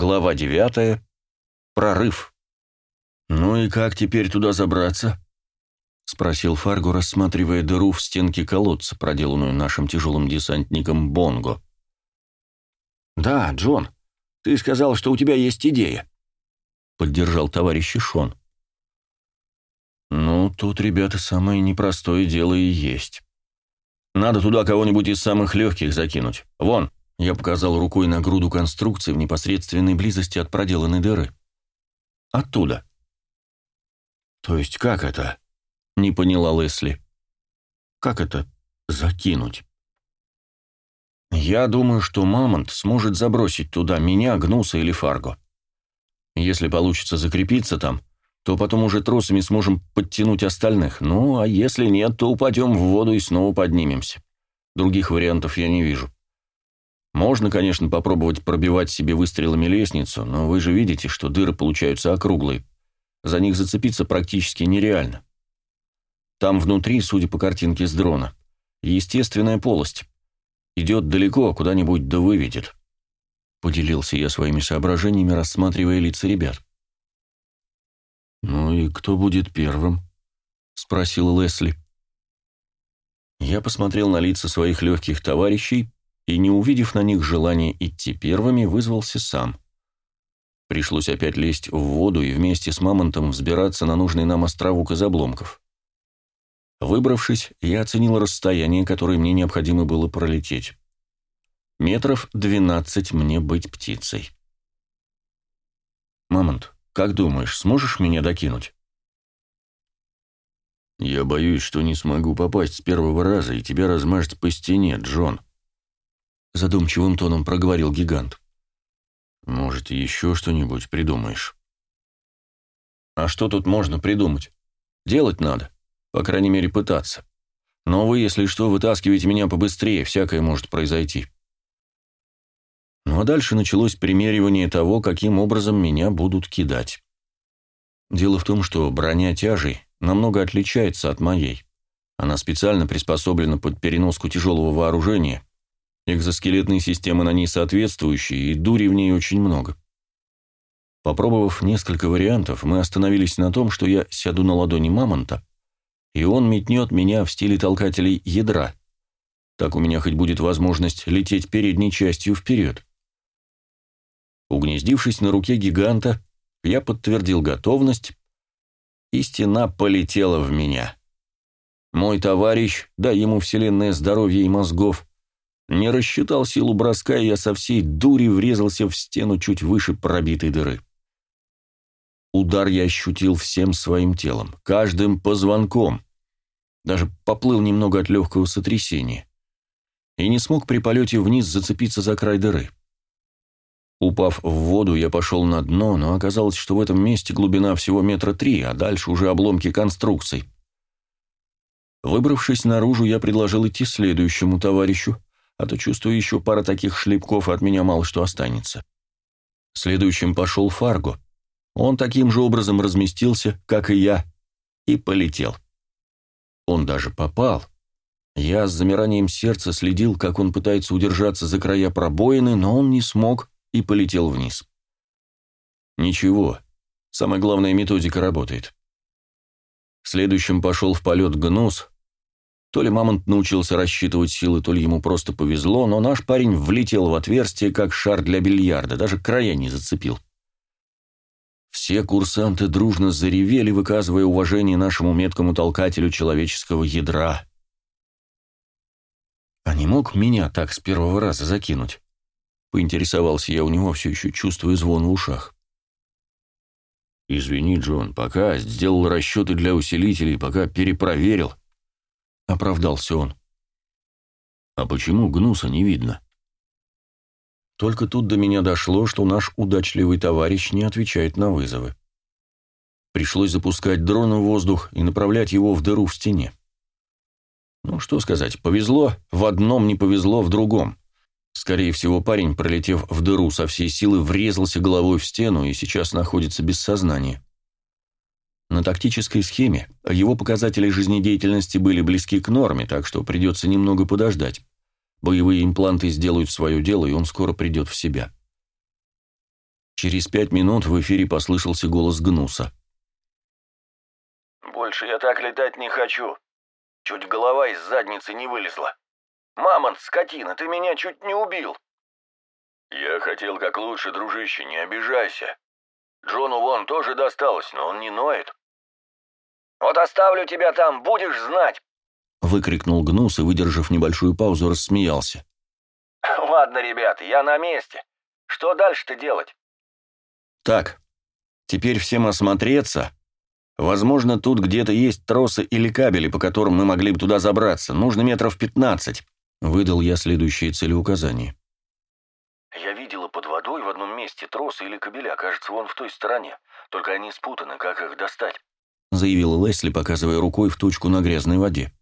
Глава 9. Прорыв. «Ну и как теперь туда забраться?» — спросил Фарго, рассматривая дыру в стенке колодца, проделанную нашим тяжелым десантником Бонго. «Да, Джон, ты сказал, что у тебя есть идея», — поддержал товарищ Шон. «Ну, тут, ребята, самое непростое дело и есть. Надо туда кого-нибудь из самых легких закинуть. Вон!» — я показал рукой на груду конструкции в непосредственной близости от проделанной дыры. «Оттуда». «То есть как это?» — не поняла Лесли. «Как это закинуть?» «Я думаю, что Мамонт сможет забросить туда меня, Гнуса или Фарго. Если получится закрепиться там, то потом уже тросами сможем подтянуть остальных. Ну, а если нет, то упадем в воду и снова поднимемся. Других вариантов я не вижу. Можно, конечно, попробовать пробивать себе выстрелами лестницу, но вы же видите, что дыры получаются округлые. За них зацепиться практически нереально. Там внутри, судя по картинке с дрона, естественная полость. Идет далеко, куда-нибудь да выведет. Поделился я своими соображениями, рассматривая лица ребят. «Ну и кто будет первым?» — спросил Лесли. Я посмотрел на лица своих легких товарищей и, не увидев на них желания идти первыми, вызвался сам. Пришлось опять лезть в воду и вместе с мамонтом взбираться на нужный нам островок из обломков. Выбравшись, я оценил расстояние, которое мне необходимо было пролететь. Метров двенадцать мне быть птицей. «Мамонт, как думаешь, сможешь меня докинуть?» «Я боюсь, что не смогу попасть с первого раза, и тебя размажет по стене, Джон», — задумчивым тоном проговорил гигант. «Может, еще что-нибудь придумаешь?» «А что тут можно придумать? Делать надо, по крайней мере, пытаться. Но вы, если что, вытаскивайте меня побыстрее, всякое может произойти». Ну а дальше началось примеривание того, каким образом меня будут кидать. Дело в том, что броня тяжей намного отличается от моей. Она специально приспособлена под переноску тяжелого вооружения, экзоскелетные системы на ней соответствующие, и дури в ней очень много. Попробовав несколько вариантов, мы остановились на том, что я сяду на ладони мамонта, и он метнет меня в стиле толкателей ядра. Так у меня хоть будет возможность лететь передней частью вперед. Угнездившись на руке гиганта, я подтвердил готовность, и стена полетела в меня. Мой товарищ, дай ему вселенное здоровье и мозгов, не рассчитал силу броска, и я со всей дури врезался в стену чуть выше пробитой дыры. Удар я ощутил всем своим телом, каждым позвонком, даже поплыл немного от легкого сотрясения, и не смог при полете вниз зацепиться за край дыры. Упав в воду, я пошел на дно, но оказалось, что в этом месте глубина всего метра три, а дальше уже обломки конструкций. Выбравшись наружу, я предложил идти следующему товарищу, а то чувствую еще пара таких шлепков, и от меня мало что останется. Следующим пошел Фарго. Он таким же образом разместился, как и я, и полетел. Он даже попал. Я с замиранием сердца следил, как он пытается удержаться за края пробоины, но он не смог и полетел вниз. Ничего, самая главная методика работает. Следующим пошел в полет гнус. То ли мамонт научился рассчитывать силы, то ли ему просто повезло, но наш парень влетел в отверстие, как шар для бильярда, даже края не зацепил. Все курсанты дружно заревели, выказывая уважение нашему меткому толкателю человеческого ядра. А не мог меня так с первого раза закинуть? Поинтересовался я у него, все еще чувствуя звон в ушах. «Извини, Джон, пока сделал расчеты для усилителей, пока перепроверил», — оправдался он. «А почему гнуса не видно?» Только тут до меня дошло, что наш удачливый товарищ не отвечает на вызовы. Пришлось запускать дрон в воздух и направлять его в дыру в стене. Ну, что сказать, повезло в одном, не повезло в другом. Скорее всего, парень, пролетев в дыру со всей силы, врезался головой в стену и сейчас находится без сознания. На тактической схеме его показатели жизнедеятельности были близки к норме, так что придется немного подождать. Боевые импланты сделают свое дело, и он скоро придет в себя. Через пять минут в эфире послышался голос Гнуса. «Больше я так летать не хочу. Чуть голова из задницы не вылезла. Мамонт, скотина, ты меня чуть не убил!» «Я хотел как лучше, дружище, не обижайся. Джону вон тоже досталось, но он не ноет». «Вот оставлю тебя там, будешь знать!» Выкрикнул Гнус и, выдержав небольшую паузу, рассмеялся. «Ладно, ребята, я на месте. Что дальше-то делать?» «Так, теперь всем осмотреться. Возможно, тут где-то есть тросы или кабели, по которым мы могли бы туда забраться. Нужно метров пятнадцать», — выдал я следующие целеуказания. «Я видела под водой в одном месте тросы или кабеля, кажется, вон в той стороне. Только они спутаны, как их достать?» — заявила Лесли, показывая рукой в точку на грязной воде.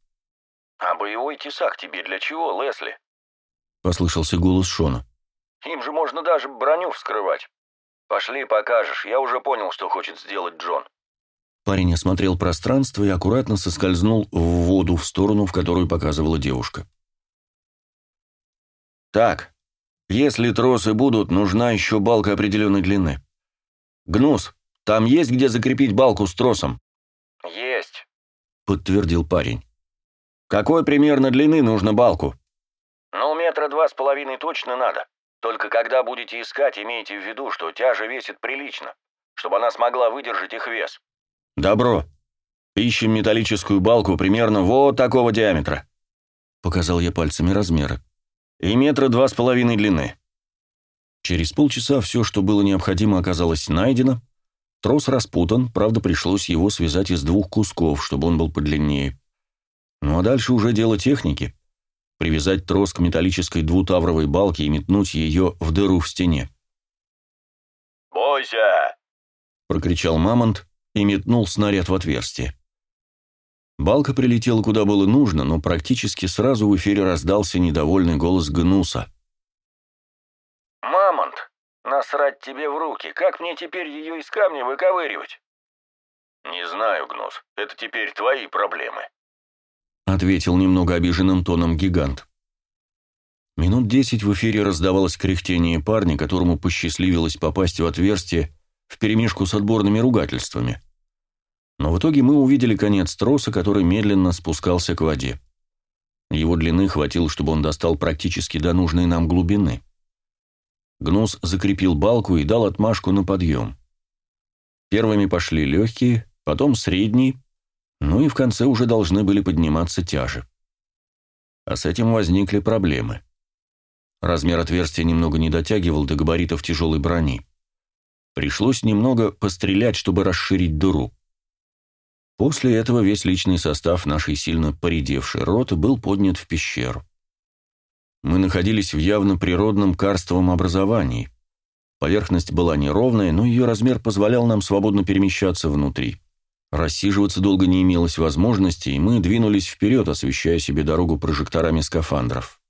«А боевой тесак тебе для чего, Лесли?» — послышался голос Шона. «Им же можно даже броню вскрывать». «Пошли, покажешь. Я уже понял, что хочет сделать Джон». Парень осмотрел пространство и аккуратно соскользнул в воду в сторону, в которую показывала девушка. «Так, если тросы будут, нужна еще балка определенной длины. Гнус, там есть где закрепить балку с тросом?» Подтвердил парень. «Какой примерно длины нужно балку?» «Ну, метра два с половиной точно надо. Только когда будете искать, имейте в виду, что тяжа весит прилично, чтобы она смогла выдержать их вес. Добро. Ищем металлическую балку примерно вот такого диаметра. Показал я пальцами размеры. И метра два с половиной длины. Через полчаса все, что было необходимо, оказалось найдено. Трос распутан, правда, пришлось его связать из двух кусков, чтобы он был подлиннее. Ну а дальше уже дело техники привязать трос к металлической двутавровой балке и метнуть ее в дыру в стене. «Бойся!» — прокричал Мамонт и метнул снаряд в отверстие. Балка прилетела куда было нужно, но практически сразу в эфире раздался недовольный голос Гнуса. «Мамонт, насрать тебе в руки, как мне теперь ее из камня выковыривать?» «Не знаю, Гнус, это теперь твои проблемы», — ответил немного обиженным тоном гигант. Минут десять в эфире раздавалось кряхтение парня, которому посчастливилось попасть в отверстие вперемешку с отборными ругательствами. Но в итоге мы увидели конец троса, который медленно спускался к воде. Его длины хватило, чтобы он достал практически до нужной нам глубины. Гнус закрепил балку и дал отмашку на подъем. Первыми пошли легкие, потом средние, ну и в конце уже должны были подниматься тяжи. А с этим возникли проблемы. Размер отверстия немного не дотягивал до габаритов тяжелой брони. Пришлось немного пострелять, чтобы расширить дыру. После этого весь личный состав нашей сильно поредевшей роты был поднят в пещеру. Мы находились в явно природном карстовом образовании. Поверхность была неровная, но ее размер позволял нам свободно перемещаться внутри. Рассиживаться долго не имелось возможности, и мы двинулись вперед, освещая себе дорогу прожекторами скафандров.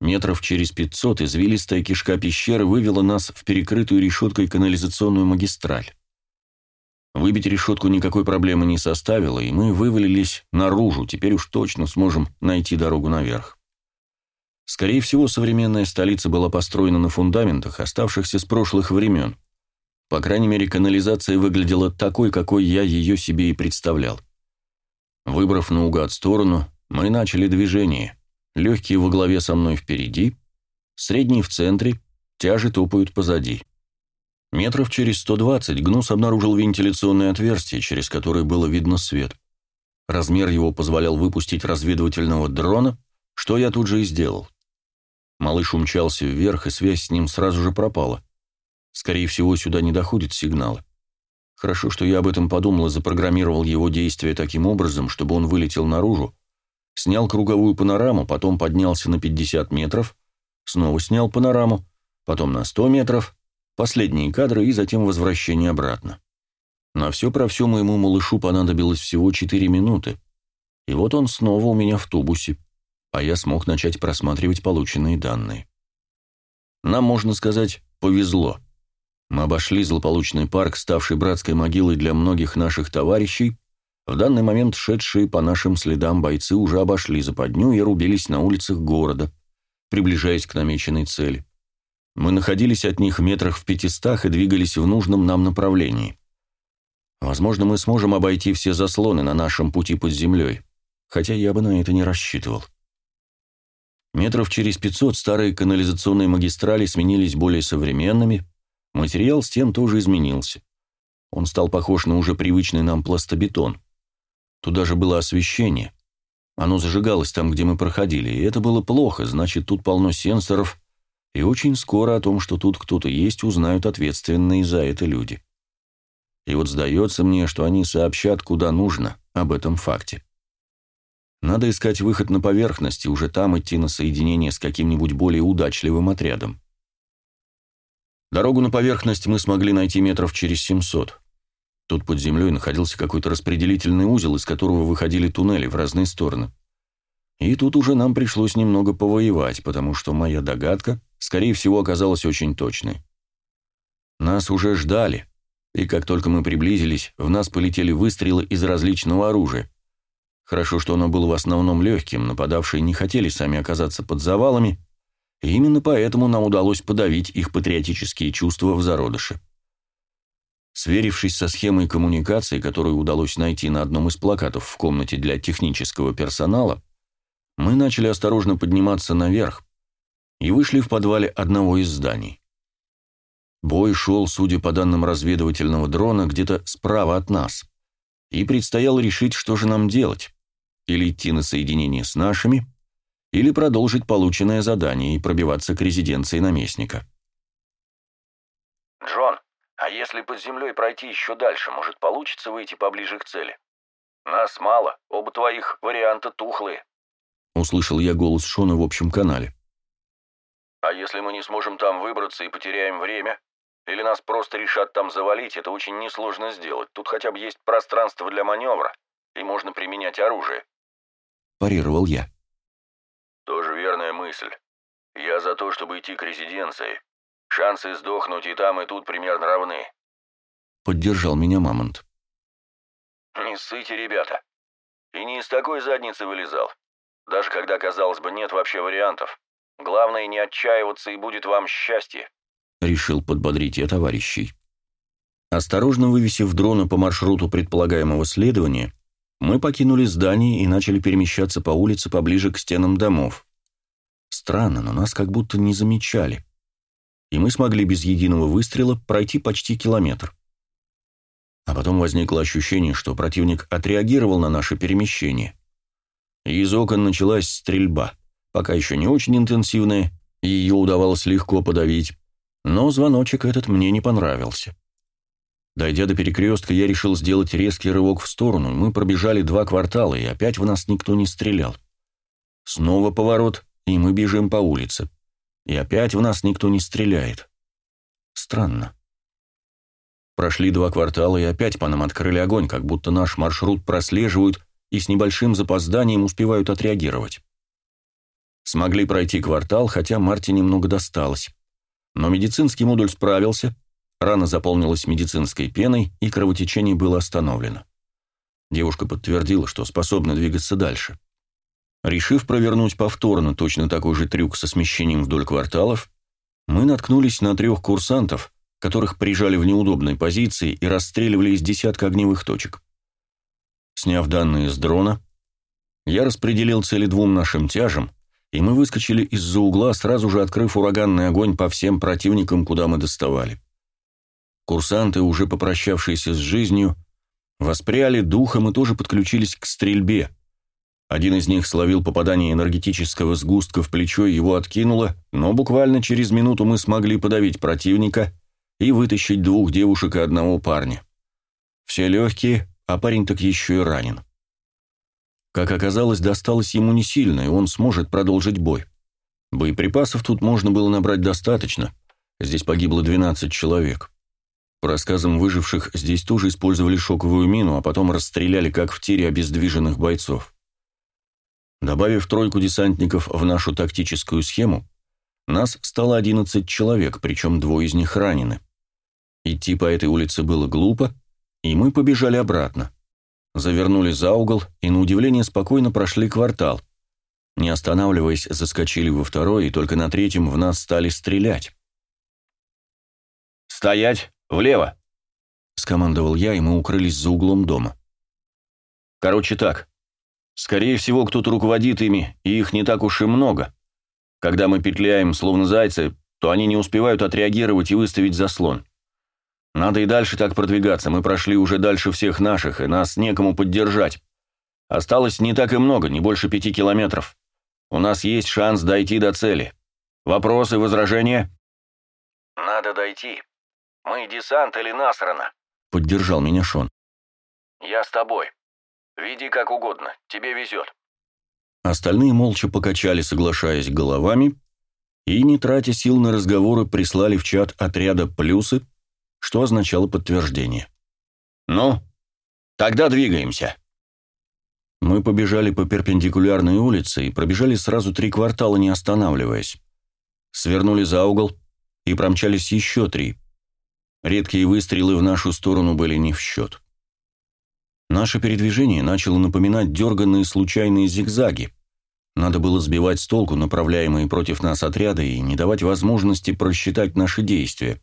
Метров через пятьсот извилистая кишка пещеры вывела нас в перекрытую решеткой канализационную магистраль. Выбить решетку никакой проблемы не составило, и мы вывалились наружу, теперь уж точно сможем найти дорогу наверх. Скорее всего, современная столица была построена на фундаментах, оставшихся с прошлых времен. По крайней мере, канализация выглядела такой, какой я ее себе и представлял. Выбрав наугад сторону, мы начали движение. Легкие во главе со мной впереди, средний в центре, тяжи топают позади. Метров через 120 Гнус обнаружил вентиляционное отверстие, через которое было видно свет. Размер его позволял выпустить разведывательного дрона, что я тут же и сделал. Малыш умчался вверх, и связь с ним сразу же пропала. Скорее всего, сюда не доходят сигналы. Хорошо, что я об этом подумал и запрограммировал его действия таким образом, чтобы он вылетел наружу, снял круговую панораму, потом поднялся на 50 метров, снова снял панораму, потом на 100 метров, последние кадры и затем возвращение обратно. На все про все моему малышу понадобилось всего 4 минуты, и вот он снова у меня в тубусе, а я смог начать просматривать полученные данные. Нам, можно сказать, повезло. Мы обошли злополучный парк, ставший братской могилой для многих наших товарищей. В данный момент шедшие по нашим следам бойцы уже обошли западню и рубились на улицах города, приближаясь к намеченной цели. Мы находились от них метрах в пятистах и двигались в нужном нам направлении. Возможно, мы сможем обойти все заслоны на нашем пути под землей, хотя я бы на это не рассчитывал. Метров через 500 старые канализационные магистрали сменились более современными, материал стен тоже изменился. Он стал похож на уже привычный нам пластобетон. Туда же было освещение. Оно зажигалось там, где мы проходили, и это было плохо, значит, тут полно сенсоров, и очень скоро о том, что тут кто-то есть, узнают ответственные за это люди. И вот сдается мне, что они сообщат, куда нужно, об этом факте. Надо искать выход на поверхность и уже там идти на соединение с каким-нибудь более удачливым отрядом. Дорогу на поверхность мы смогли найти метров через 700. Тут под землей находился какой-то распределительный узел, из которого выходили туннели в разные стороны. И тут уже нам пришлось немного повоевать, потому что моя догадка, скорее всего, оказалась очень точной. Нас уже ждали, и как только мы приблизились, в нас полетели выстрелы из различного оружия. Хорошо, что оно было в основном легким, нападавшие не хотели сами оказаться под завалами, и именно поэтому нам удалось подавить их патриотические чувства в зародыше. Сверившись со схемой коммуникации, которую удалось найти на одном из плакатов в комнате для технического персонала, мы начали осторожно подниматься наверх и вышли в подвале одного из зданий. Бой шел, судя по данным разведывательного дрона, где-то справа от нас, и предстояло решить, что же нам делать, или идти на соединение с нашими, или продолжить полученное задание и пробиваться к резиденции наместника. «Джон, а если под землей пройти еще дальше, может, получится выйти поближе к цели? Нас мало, оба твоих варианта тухлые. Услышал я голос Шона в общем канале. А если мы не сможем там выбраться и потеряем время? Или нас просто решат там завалить, это очень несложно сделать. Тут хотя бы есть пространство для маневра, и можно применять оружие. Парировал я. Тоже верная мысль. Я за то, чтобы идти к резиденции. Шансы сдохнуть и там, и тут примерно равны. Поддержал меня Мамонт. Не ссыте, ребята. И не из такой задницы вылезал. Даже когда, казалось бы, нет вообще вариантов. Главное не отчаиваться, и будет вам счастье. Решил подбодрить я товарищей. Осторожно вывесив дрона по маршруту предполагаемого следования, мы покинули здание и начали перемещаться по улице поближе к стенам домов. Странно, но нас как будто не замечали и мы смогли без единого выстрела пройти почти километр. А потом возникло ощущение, что противник отреагировал на наше перемещение. Из окон началась стрельба, пока еще не очень интенсивная, и ее удавалось легко подавить, но звоночек этот мне не понравился. Дойдя до перекрестка, я решил сделать резкий рывок в сторону, мы пробежали два квартала, и опять в нас никто не стрелял. Снова поворот, и мы бежим по улице. И опять в нас никто не стреляет. Странно. Прошли два квартала, и опять по нам открыли огонь, как будто наш маршрут прослеживают и с небольшим запозданием успевают отреагировать. Смогли пройти квартал, хотя Марте немного досталось. Но медицинский модуль справился, рана заполнилась медицинской пеной, и кровотечение было остановлено. Девушка подтвердила, что способна двигаться дальше. Решив провернуть повторно точно такой же трюк со смещением вдоль кварталов, мы наткнулись на трех курсантов, которых прижали в неудобной позиции и расстреливали из десятка огневых точек. Сняв данные с дрона, я распределил цели двум нашим тяжам, и мы выскочили из-за угла, сразу же открыв ураганный огонь по всем противникам, куда мы доставали. Курсанты, уже попрощавшиеся с жизнью, воспряли духом и тоже подключились к стрельбе, один из них словил попадание энергетического сгустка в плечо и его откинуло, но буквально через минуту мы смогли подавить противника и вытащить двух девушек и одного парня. Все легкие, а парень так еще и ранен. Как оказалось, досталось ему не сильно, и он сможет продолжить бой. Боеприпасов тут можно было набрать достаточно. Здесь погибло 12 человек. По рассказам выживших, здесь тоже использовали шоковую мину, а потом расстреляли, как в тире, обездвиженных бойцов. Добавив тройку десантников в нашу тактическую схему, нас стало 11 человек, причем двое из них ранены. Идти по этой улице было глупо, и мы побежали обратно. Завернули за угол и, на удивление, спокойно прошли квартал. Не останавливаясь, заскочили во второй, и только на третьем в нас стали стрелять. «Стоять! Влево!» — скомандовал я, и мы укрылись за углом дома. «Короче так. Скорее всего, кто-то руководит ими, и их не так уж и много. Когда мы петляем, словно зайцы, то они не успевают отреагировать и выставить заслон. Надо и дальше так продвигаться, мы прошли уже дальше всех наших, и нас некому поддержать. Осталось не так и много, не больше пяти километров. У нас есть шанс дойти до цели. Вопросы, возражения?» «Надо дойти. Мы десант или насрано?» — поддержал меня Шон. «Я с тобой. Веди как угодно, тебе везет». Остальные молча покачали, соглашаясь головами, и, не тратя сил на разговоры, прислали в чат отряда плюсы, что означало подтверждение. «Ну, тогда двигаемся». Мы побежали по перпендикулярной улице и пробежали сразу три квартала, не останавливаясь. Свернули за угол и промчались еще три. Редкие выстрелы в нашу сторону были не в счет. Наше передвижение начало напоминать дерганные случайные зигзаги. Надо было сбивать с толку направляемые против нас отряды и не давать возможности просчитать наши действия.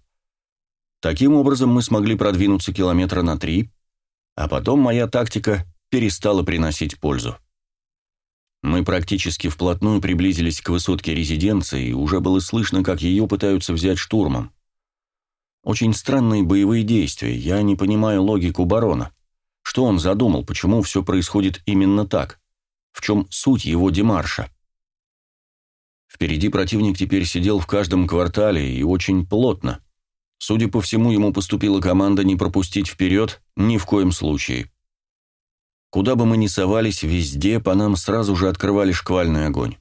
Таким образом мы смогли продвинуться километра на три, а потом моя тактика перестала приносить пользу. Мы практически вплотную приблизились к высотке резиденции, и уже было слышно, как ее пытаются взять штурмом. Очень странные боевые действия, я не понимаю логику барона. Что он задумал, почему все происходит именно так? В чем суть его демарша? Впереди противник теперь сидел в каждом квартале и очень плотно. Судя по всему, ему поступила команда не пропустить вперед ни в коем случае. Куда бы мы ни совались, везде по нам сразу же открывали шквальный огонь.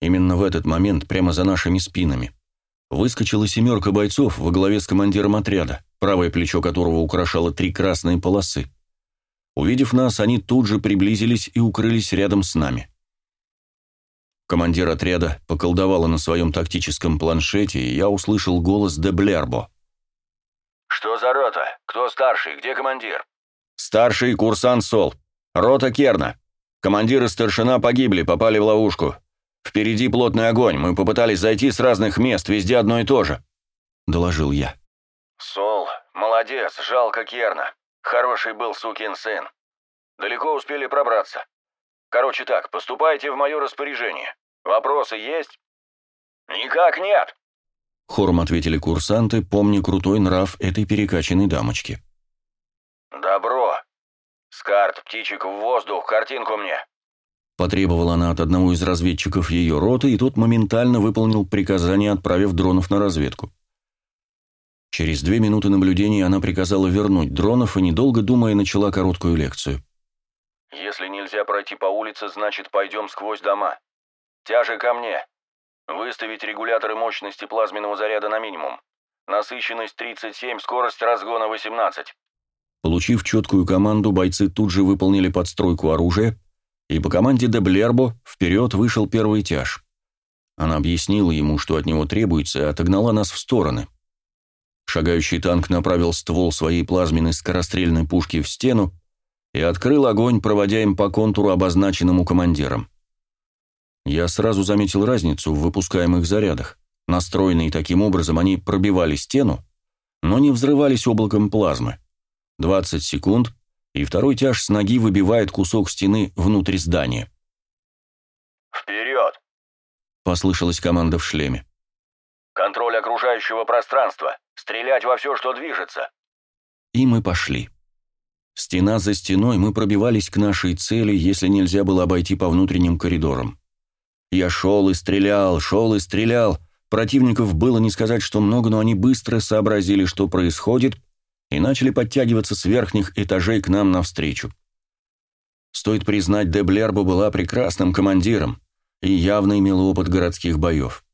Именно в этот момент, прямо за нашими спинами, выскочила семерка бойцов во главе с командиром отряда, правое плечо которого украшало три красные полосы. Увидев нас, они тут же приблизились и укрылись рядом с нами. Командир отряда поколдовала на своем тактическом планшете, и я услышал голос де Блербо. «Что за рота? Кто старший? Где командир?» «Старший курсант Сол. Рота Керна. Командир и старшина погибли, попали в ловушку. Впереди плотный огонь, мы попытались зайти с разных мест, везде одно и то же», — доложил я. «Сол, молодец, жалко Керна. Хороший был сукин сын. Далеко успели пробраться. Короче так, поступайте в мое распоряжение. Вопросы есть?» «Никак нет!» Хором ответили курсанты, помня крутой нрав этой перекачанной дамочки. «Добро. Скарт, птичек в воздух, картинку мне!» Потребовала она от одного из разведчиков ее роты, и тот моментально выполнил приказание, отправив дронов на разведку. Через две минуты наблюдения она приказала вернуть дронов и, недолго думая, начала короткую лекцию. «Если нельзя пройти по улице, значит, пойдем сквозь дома. Тяжи ко мне. Выставить регуляторы мощности плазменного заряда на минимум. Насыщенность 37, скорость разгона 18». Получив четкую команду, бойцы тут же выполнили подстройку оружия, и по команде де Блербо вперед вышел первый тяж. Она объяснила ему, что от него требуется, и отогнала нас в стороны. Шагающий танк направил ствол своей плазменной скорострельной пушки в стену и открыл огонь, проводя им по контуру, обозначенному командиром. Я сразу заметил разницу в выпускаемых зарядах. Настроенные таким образом, они пробивали стену, но не взрывались облаком плазмы. 20 секунд, и второй тяж с ноги выбивает кусок стены внутрь здания. «Вперед!» — послышалась команда в шлеме. «Контроль окружающего пространства! Стрелять во все, что движется!» И мы пошли. Стена за стеной мы пробивались к нашей цели, если нельзя было обойти по внутренним коридорам. Я шел и стрелял, шел и стрелял. Противников было не сказать, что много, но они быстро сообразили, что происходит, и начали подтягиваться с верхних этажей к нам навстречу. Стоит признать, де Блербо была прекрасным командиром и явно имела опыт городских боев.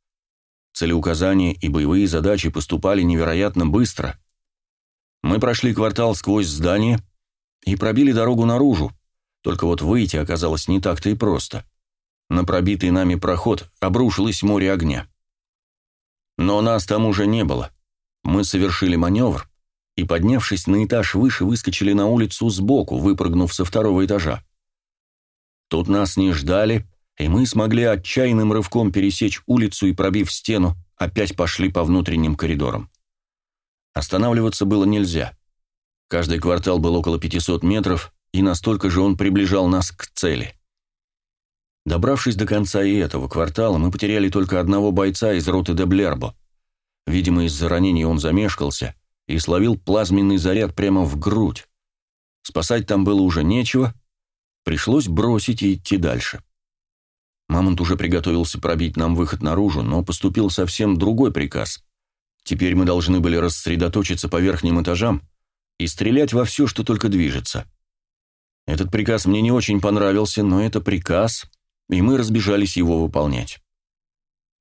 Целеуказания и боевые задачи поступали невероятно быстро. Мы прошли квартал сквозь здание и пробили дорогу наружу, только вот выйти оказалось не так-то и просто. На пробитый нами проход обрушилось море огня. Но нас там уже не было. Мы совершили маневр, и, поднявшись на этаж выше, выскочили на улицу сбоку, выпрыгнув со второго этажа. Тут нас не ждали, и мы смогли отчаянным рывком пересечь улицу и, пробив стену, опять пошли по внутренним коридорам. Останавливаться было нельзя. Каждый квартал был около 500 метров, и настолько же он приближал нас к цели. Добравшись до конца и этого квартала, мы потеряли только одного бойца из роты де Блербо. Видимо, из-за ранения он замешкался и словил плазменный заряд прямо в грудь. Спасать там было уже нечего, пришлось бросить и идти дальше. Мамонт уже приготовился пробить нам выход наружу, но поступил совсем другой приказ. Теперь мы должны были рассредоточиться по верхним этажам и стрелять во все, что только движется. Этот приказ мне не очень понравился, но это приказ, и мы разбежались его выполнять.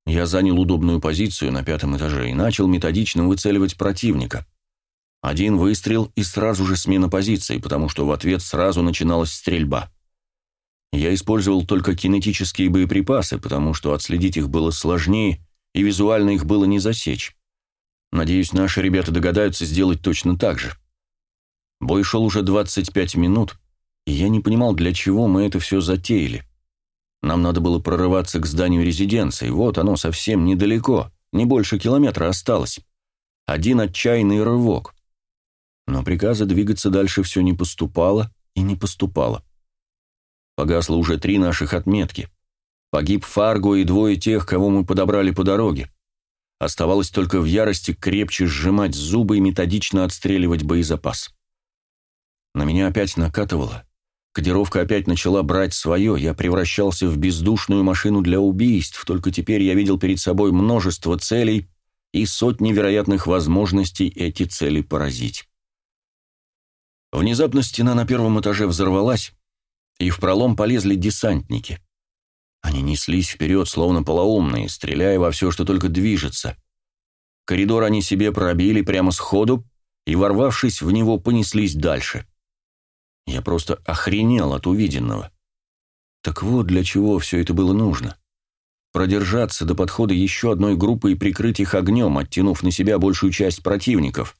Я занял удобную позицию на пятом этаже и начал методично выцеливать противника. Один выстрел и сразу же смена позиции, потому что в ответ сразу начиналась стрельба. Я использовал только кинетические боеприпасы, потому что отследить их было сложнее, и визуально их было не засечь. Надеюсь, наши ребята догадаются сделать точно так же. Бой шел уже 25 минут, и я не понимал, для чего мы это все затеяли. Нам надо было прорываться к зданию резиденции, вот оно совсем недалеко, не больше километра осталось. Один отчаянный рывок. Но приказа двигаться дальше все не поступало и не поступало. Погасло уже три наших отметки. Погиб Фарго и двое тех, кого мы подобрали по дороге. Оставалось только в ярости крепче сжимать зубы и методично отстреливать боезапас. На меня опять накатывало. Кодировка опять начала брать свое, я превращался в бездушную машину для убийств, только теперь я видел перед собой множество целей и сотни вероятных возможностей эти цели поразить. Внезапно стена на первом этаже взорвалась, и в пролом полезли десантники. Они неслись вперед, словно полоумные, стреляя во все, что только движется. Коридор они себе пробили прямо сходу, и, ворвавшись в него, понеслись дальше. Я просто охренел от увиденного. Так вот, для чего все это было нужно. Продержаться до подхода еще одной группы и прикрыть их огнем, оттянув на себя большую часть противников,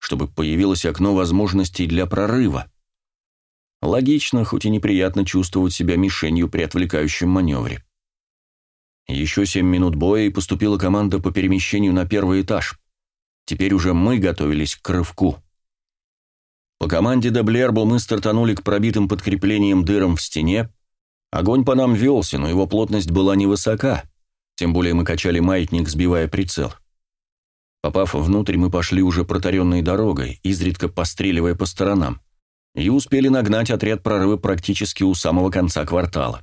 чтобы появилось окно возможностей для прорыва. Логично, хоть и неприятно чувствовать себя мишенью при отвлекающем маневре. Еще семь минут боя, и поступила команда по перемещению на первый этаж. Теперь уже мы готовились к рывку. По команде Деблербо мы стартанули к пробитым подкреплениям дырам в стене. Огонь по нам велся, но его плотность была невысока, тем более мы качали маятник, сбивая прицел. Попав внутрь, мы пошли уже протаренной дорогой, изредка постреливая по сторонам и успели нагнать отряд прорыва практически у самого конца квартала.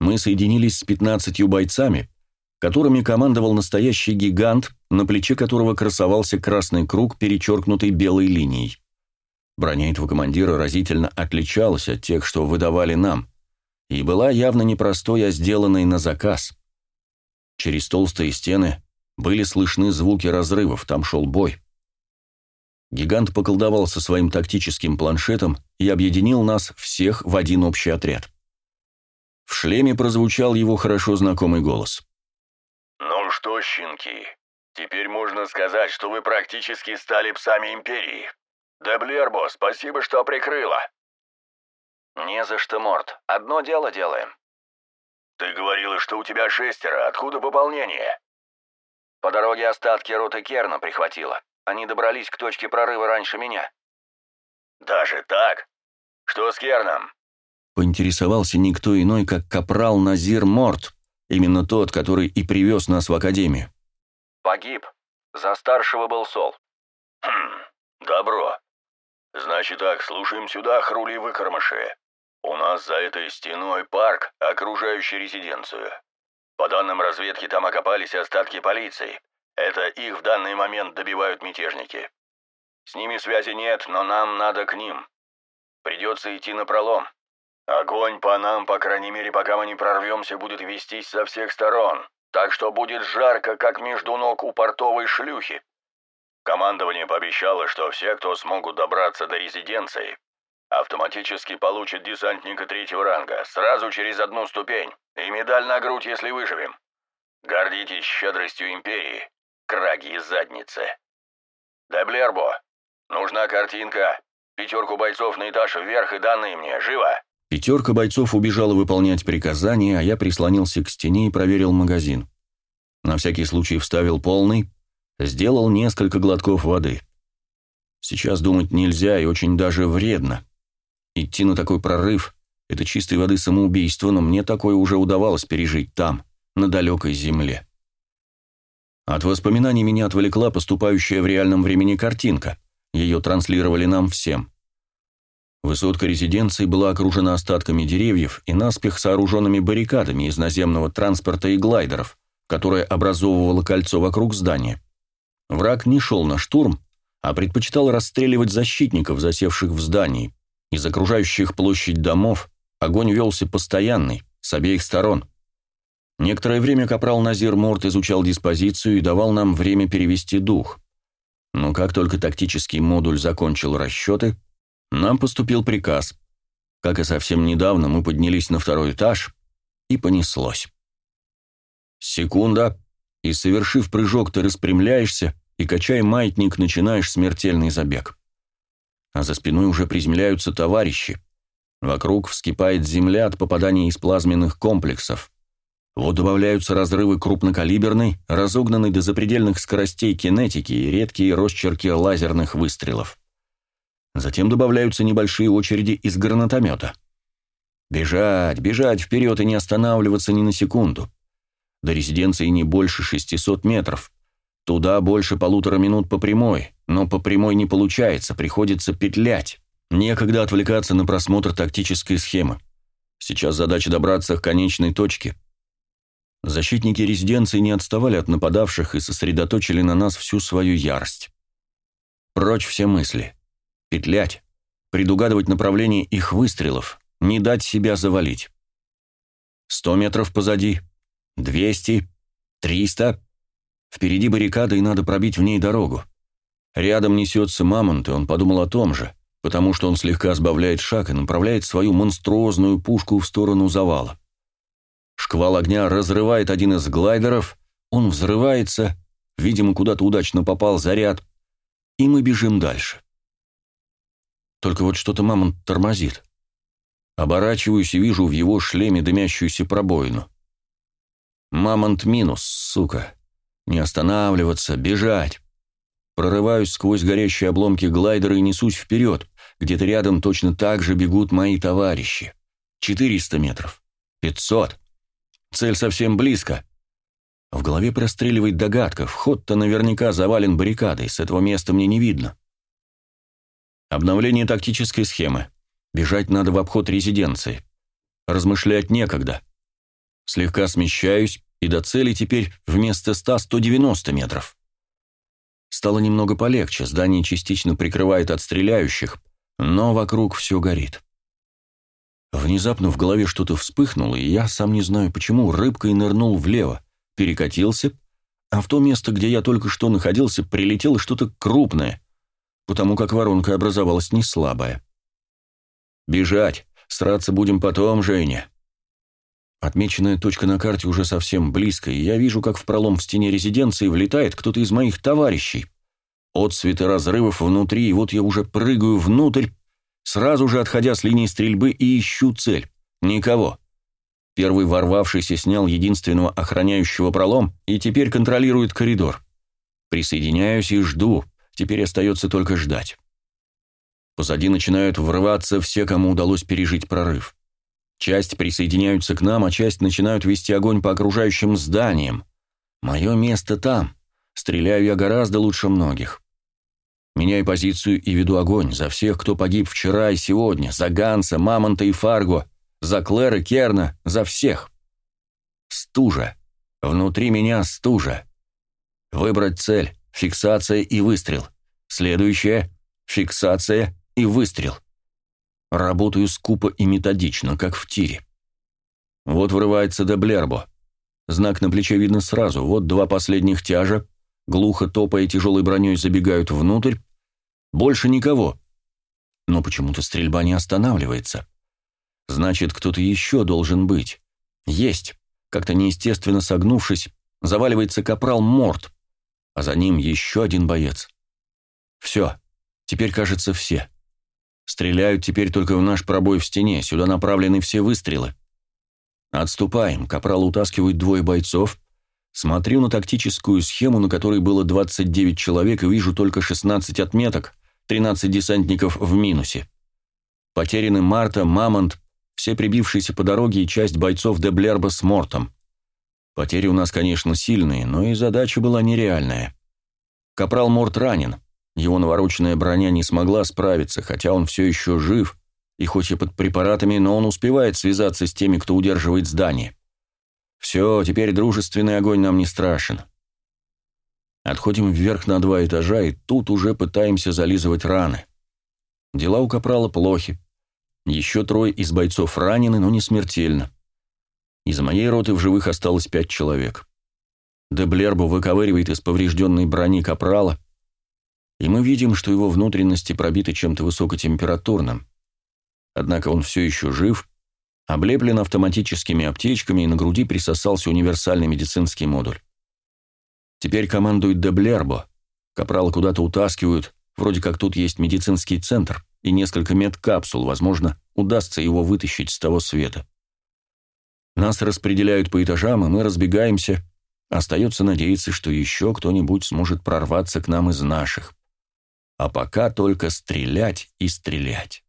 Мы соединились с 15 бойцами, которыми командовал настоящий гигант, на плече которого красовался красный круг, перечеркнутый белой линией. Броня этого командира разительно отличалась от тех, что выдавали нам, и была явно не простой, а сделанной на заказ. Через толстые стены были слышны звуки разрывов, там шел бой. Гигант поколдовал со своим тактическим планшетом и объединил нас всех в один общий отряд. В шлеме прозвучал его хорошо знакомый голос. «Ну что, щенки, теперь можно сказать, что вы практически стали псами Империи. Деблербо, спасибо, что прикрыла». «Не за что, Морд. Одно дело делаем». «Ты говорила, что у тебя шестеро. Откуда пополнение?» «По дороге остатки роты Керна прихватила. Они добрались к точке прорыва раньше меня». «Даже так? Что с Керном?» Поинтересовался никто иной, как капрал Назир Морт, именно тот, который и привез нас в Академию. «Погиб. За старшего был Сол». «Хм, добро. Значит так, слушаем сюда, хрули выкормыши. У нас за этой стеной парк, окружающий резиденцию. По данным разведки, там окопались остатки полиции. Это их в данный момент добивают мятежники. С ними связи нет, но нам надо к ним. Придется идти на пролом. Огонь по нам, по крайней мере, пока мы не прорвемся, будет вестись со всех сторон. Так что будет жарко, как между ног у портовой шлюхи. Командование пообещало, что все, кто смогут добраться до резиденции, автоматически получат десантника третьего ранга, сразу через одну ступень, и медаль на грудь, если выживем. Гордитесь щедростью Империи краги задницы. Деблербо, нужна картинка. Пятерку бойцов на этаж вверх и данные мне. Живо!» Пятерка бойцов убежала выполнять приказания, а я прислонился к стене и проверил магазин. На всякий случай вставил полный, Сделал несколько глотков воды. Сейчас думать нельзя и очень даже вредно. Идти на такой прорыв — это чистой воды самоубийство, но мне такое уже удавалось пережить там, на далекой земле. От воспоминаний меня отвлекла поступающая в реальном времени картинка. Ее транслировали нам всем. Высотка резиденции была окружена остатками деревьев и наспех сооруженными баррикадами из наземного транспорта и глайдеров, которое образовывало кольцо вокруг здания. Враг не шел на штурм, а предпочитал расстреливать защитников, засевших в здании. Из окружающих площадь домов огонь велся постоянный, с обеих сторон. Некоторое время капрал Назир Морт изучал диспозицию и давал нам время перевести дух. Но как только тактический модуль закончил расчеты, нам поступил приказ. Как и совсем недавно, мы поднялись на второй этаж, и понеслось. Секунда, и, совершив прыжок, ты распрямляешься, и, качая маятник, начинаешь смертельный забег. А за спиной уже приземляются товарищи. Вокруг вскипает земля от попадания из плазменных комплексов. Вот добавляются разрывы крупнокалиберной, разогнанной до запредельных скоростей кинетики и редкие росчерки лазерных выстрелов. Затем добавляются небольшие очереди из гранатомета. Бежать, бежать вперед и не останавливаться ни на секунду. До резиденции не больше 600 метров. Туда больше полутора минут по прямой, но по прямой не получается, приходится петлять. Некогда отвлекаться на просмотр тактической схемы. Сейчас задача добраться к конечной точке. Защитники резиденции не отставали от нападавших и сосредоточили на нас всю свою ярость. Прочь все мысли петлять, предугадывать направление их выстрелов, не дать себя завалить. Сто метров позади, двести, триста. Впереди баррикада, и надо пробить в ней дорогу. Рядом несется мамонт, и он подумал о том же, потому что он слегка сбавляет шаг и направляет свою монструозную пушку в сторону завала. Шквал огня разрывает один из глайдеров, он взрывается, видимо, куда-то удачно попал заряд, и мы бежим дальше. Только вот что-то мамонт тормозит. Оборачиваюсь и вижу в его шлеме дымящуюся пробоину. Мамонт минус, сука. Не останавливаться, бежать. Прорываюсь сквозь горящие обломки глайдера и несусь вперед. Где-то рядом точно так же бегут мои товарищи. 400 метров. 500. Цель совсем близко. В голове простреливает догадка. Вход-то наверняка завален баррикадой. С этого места мне не видно. Обновление тактической схемы. Бежать надо в обход резиденции. Размышлять некогда. Слегка смещаюсь, и до цели теперь вместо 100-190 метров. Стало немного полегче, здание частично прикрывает от стреляющих, но вокруг все горит. Внезапно в голове что-то вспыхнуло, и я, сам не знаю почему, рыбкой нырнул влево, перекатился, а в то место, где я только что находился, прилетело что-то крупное, потому как воронка образовалась не слабая. «Бежать! Сраться будем потом, Женя!» Отмеченная точка на карте уже совсем близко, и я вижу, как в пролом в стене резиденции влетает кто-то из моих товарищей. От цвета разрывов внутри, и вот я уже прыгаю внутрь, сразу же отходя с линии стрельбы и ищу цель. Никого. Первый ворвавшийся снял единственного охраняющего пролом и теперь контролирует коридор. Присоединяюсь и жду, Теперь остается только ждать. Позади начинают врываться все, кому удалось пережить прорыв. Часть присоединяются к нам, а часть начинают вести огонь по окружающим зданиям. Мое место там. Стреляю я гораздо лучше многих. Меняю позицию и веду огонь за всех, кто погиб вчера и сегодня, за Ганса, Мамонта и Фарго, за Клэра, Керна, за всех. Стужа. Внутри меня стужа. Выбрать цель, Фиксация и выстрел. Следующее – фиксация и выстрел. Работаю скупо и методично, как в тире. Вот врывается Деблербо. Знак на плече видно сразу. Вот два последних тяжа, глухо топая тяжелой броней, забегают внутрь. Больше никого. Но почему-то стрельба не останавливается. Значит, кто-то еще должен быть. Есть. Как-то неестественно согнувшись, заваливается капрал Морт а за ним еще один боец. Все, теперь, кажется, все. Стреляют теперь только в наш пробой в стене, сюда направлены все выстрелы. Отступаем, капрал утаскивает двое бойцов, Смотрю на тактическую схему, на которой было 29 человек, и вижу только 16 отметок, 13 десантников в минусе. Потеряны Марта, Мамонт, все прибившиеся по дороге и часть бойцов Деблерба с Мортом. Потери у нас, конечно, сильные, но и задача была нереальная. Капрал Морт ранен. Его навороченная броня не смогла справиться, хотя он все еще жив, и хоть и под препаратами, но он успевает связаться с теми, кто удерживает здание. Все, теперь дружественный огонь нам не страшен. Отходим вверх на два этажа, и тут уже пытаемся зализывать раны. Дела у Капрала плохи. Еще трое из бойцов ранены, но не смертельно. Из моей роты в живых осталось пять человек. Деблербу выковыривает из поврежденной брони Капрала, и мы видим, что его внутренности пробиты чем-то высокотемпературным. Однако он все еще жив, облеплен автоматическими аптечками и на груди присосался универсальный медицинский модуль. Теперь командует Деблербо. Капрала куда-то утаскивают, вроде как тут есть медицинский центр и несколько медкапсул, возможно, удастся его вытащить с того света. Нас распределяют по этажам, и мы разбегаемся. Остается надеяться, что еще кто-нибудь сможет прорваться к нам из наших. А пока только стрелять и стрелять.